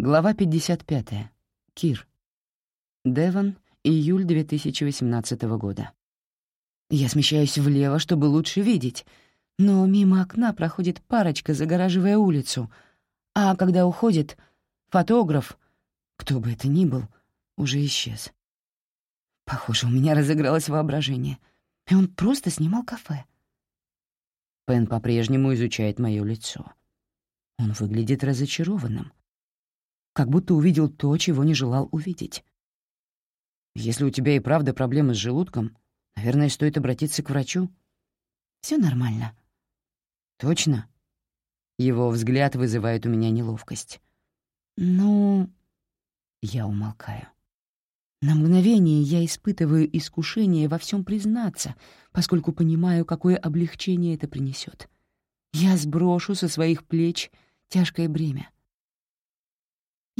Глава 55. Кир. Девон, июль 2018 года. Я смещаюсь влево, чтобы лучше видеть, но мимо окна проходит парочка, загораживая улицу, а когда уходит, фотограф, кто бы это ни был, уже исчез. Похоже, у меня разыгралось воображение, и он просто снимал кафе. Пен по-прежнему изучает мое лицо. Он выглядит разочарованным как будто увидел то, чего не желал увидеть. Если у тебя и правда проблемы с желудком, наверное, стоит обратиться к врачу. Все нормально. Точно? Его взгляд вызывает у меня неловкость. Ну, я умолкаю. На мгновение я испытываю искушение во всем признаться, поскольку понимаю, какое облегчение это принесет. Я сброшу со своих плеч тяжкое бремя.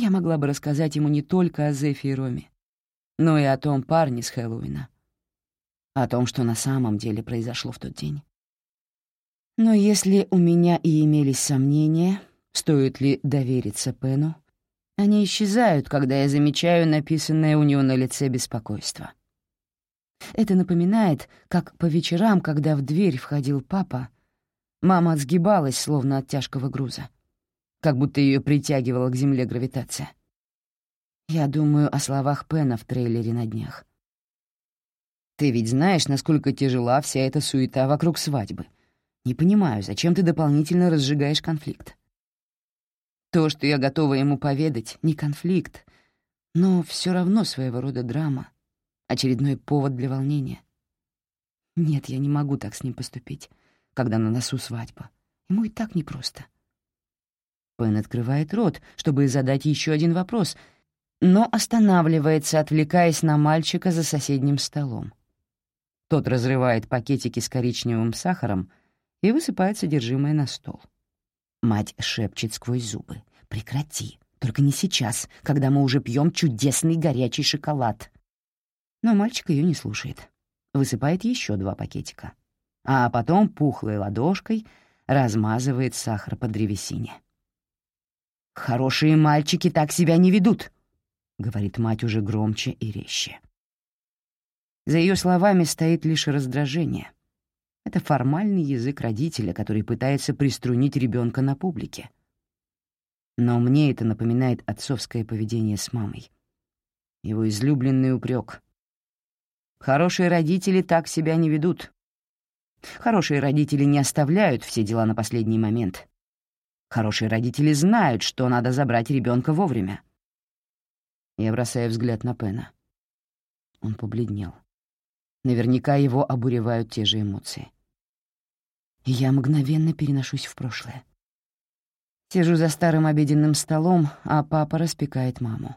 Я могла бы рассказать ему не только о Зефе и Роме, но и о том парне с Хэллоуина, о том, что на самом деле произошло в тот день. Но если у меня и имелись сомнения, стоит ли довериться Пену, они исчезают, когда я замечаю написанное у него на лице беспокойство. Это напоминает, как по вечерам, когда в дверь входил папа, мама отсгибалась, словно от тяжкого груза как будто ее притягивала к земле гравитация. Я думаю о словах Пена в трейлере на днях. «Ты ведь знаешь, насколько тяжела вся эта суета вокруг свадьбы. Не понимаю, зачем ты дополнительно разжигаешь конфликт?» То, что я готова ему поведать, не конфликт, но все равно своего рода драма, очередной повод для волнения. Нет, я не могу так с ним поступить, когда на носу свадьба. Ему и так непросто. Пен открывает рот, чтобы задать еще один вопрос, но останавливается, отвлекаясь на мальчика за соседним столом. Тот разрывает пакетики с коричневым сахаром и высыпает содержимое на стол. Мать шепчет сквозь зубы. «Прекрати, только не сейчас, когда мы уже пьем чудесный горячий шоколад». Но мальчик ее не слушает. Высыпает еще два пакетика. А потом пухлой ладошкой размазывает сахар по древесине. «Хорошие мальчики так себя не ведут», — говорит мать уже громче и резче. За ее словами стоит лишь раздражение. Это формальный язык родителя, который пытается приструнить ребенка на публике. Но мне это напоминает отцовское поведение с мамой. Его излюбленный упрек. Хорошие родители так себя не ведут. Хорошие родители не оставляют все дела на последний момент. Хорошие родители знают, что надо забрать ребенка вовремя. Я бросаю взгляд на Пена. Он побледнел. Наверняка его обуревают те же эмоции. Я мгновенно переношусь в прошлое. Сижу за старым обеденным столом, а папа распекает маму.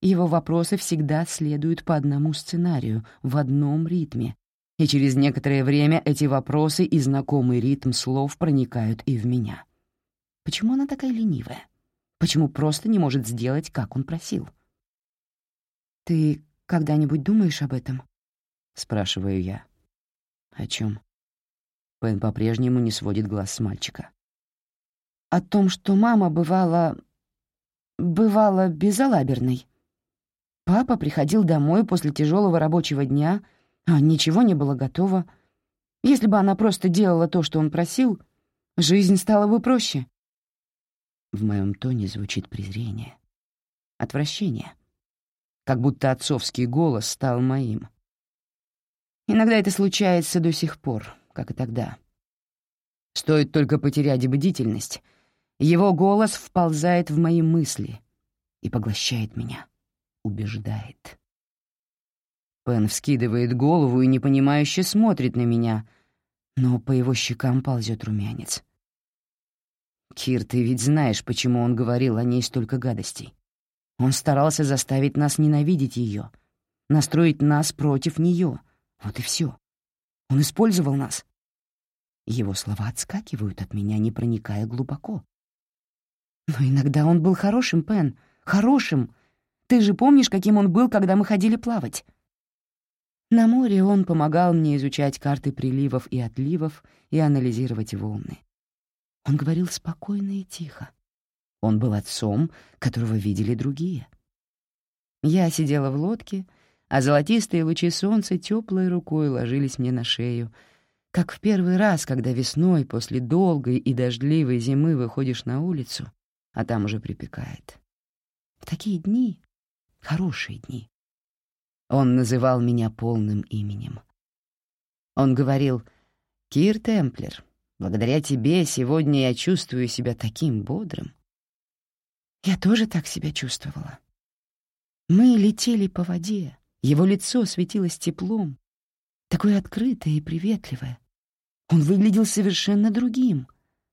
Его вопросы всегда следуют по одному сценарию, в одном ритме, и через некоторое время эти вопросы и знакомый ритм слов проникают и в меня. Почему она такая ленивая? Почему просто не может сделать, как он просил? «Ты когда-нибудь думаешь об этом?» — спрашиваю я. «О чем? Пен по-прежнему не сводит глаз с мальчика. «О том, что мама бывала... бывала безалаберной. Папа приходил домой после тяжелого рабочего дня, а ничего не было готово. Если бы она просто делала то, что он просил, жизнь стала бы проще. В моем тоне звучит презрение, отвращение, как будто отцовский голос стал моим. Иногда это случается до сих пор, как и тогда. Стоит только потерять бдительность, его голос вползает в мои мысли и поглощает меня, убеждает. Пен вскидывает голову и непонимающе смотрит на меня, но по его щекам ползет румянец. «Кир, ты ведь знаешь, почему он говорил о ней столько гадостей. Он старался заставить нас ненавидеть ее, настроить нас против нее. Вот и все. Он использовал нас». Его слова отскакивают от меня, не проникая глубоко. «Но иногда он был хорошим, Пен, хорошим. Ты же помнишь, каким он был, когда мы ходили плавать?» На море он помогал мне изучать карты приливов и отливов и анализировать волны. Он говорил спокойно и тихо. Он был отцом, которого видели другие. Я сидела в лодке, а золотистые лучи солнца теплой рукой ложились мне на шею, как в первый раз, когда весной после долгой и дождливой зимы выходишь на улицу, а там уже припекает. В такие дни, хорошие дни. Он называл меня полным именем. Он говорил, «Кир Темплер, благодаря тебе сегодня я чувствую себя таким бодрым». Я тоже так себя чувствовала. Мы летели по воде, его лицо светилось теплом, такое открытое и приветливое. Он выглядел совершенно другим,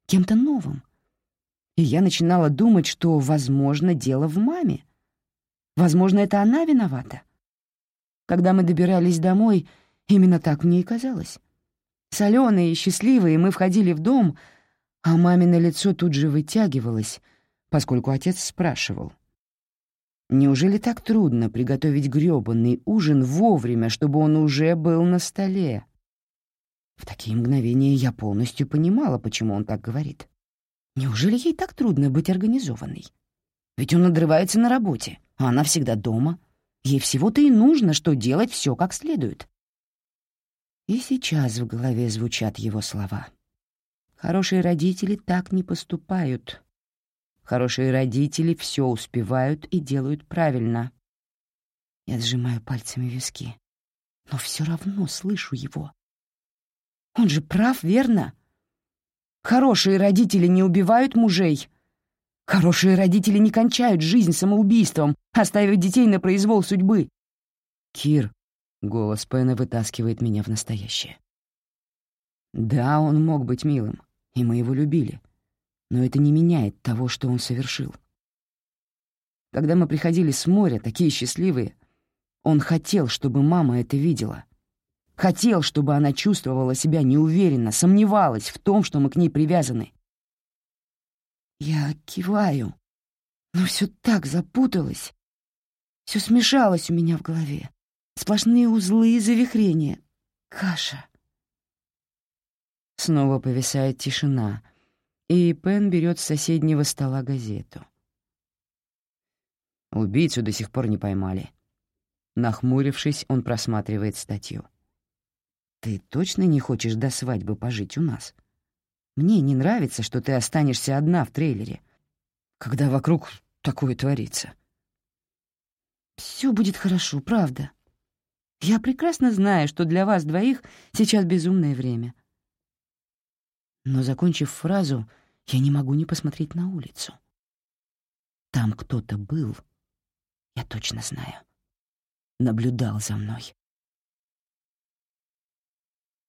кем-то новым. И я начинала думать, что, возможно, дело в маме. Возможно, это она виновата. Когда мы добирались домой, именно так мне и казалось. Солёные и счастливые мы входили в дом, а мамино лицо тут же вытягивалось, поскольку отец спрашивал. Неужели так трудно приготовить грёбаный ужин вовремя, чтобы он уже был на столе? В такие мгновения я полностью понимала, почему он так говорит. Неужели ей так трудно быть организованной? Ведь он надрывается на работе, а она всегда дома. Ей всего-то и нужно, что делать все как следует. И сейчас в голове звучат его слова. Хорошие родители так не поступают. Хорошие родители все успевают и делают правильно. Я сжимаю пальцами виски, но все равно слышу его. Он же прав, верно? Хорошие родители не убивают мужей. Хорошие родители не кончают жизнь самоубийством, оставив детей на произвол судьбы. Кир, голос Пэна вытаскивает меня в настоящее. Да, он мог быть милым, и мы его любили но это не меняет того, что он совершил. Когда мы приходили с моря, такие счастливые, он хотел, чтобы мама это видела. Хотел, чтобы она чувствовала себя неуверенно, сомневалась в том, что мы к ней привязаны. Я киваю, но все так запуталось. Все смешалось у меня в голове. Сплошные узлы и завихрения. Каша. Снова повисает тишина — и Пен берет с соседнего стола газету. Убийцу до сих пор не поймали. Нахмурившись, он просматривает статью. «Ты точно не хочешь до свадьбы пожить у нас? Мне не нравится, что ты останешься одна в трейлере, когда вокруг такое творится». «Все будет хорошо, правда. Я прекрасно знаю, что для вас двоих сейчас безумное время». Но, закончив фразу, я не могу не посмотреть на улицу. Там кто-то был, я точно знаю. Наблюдал за мной.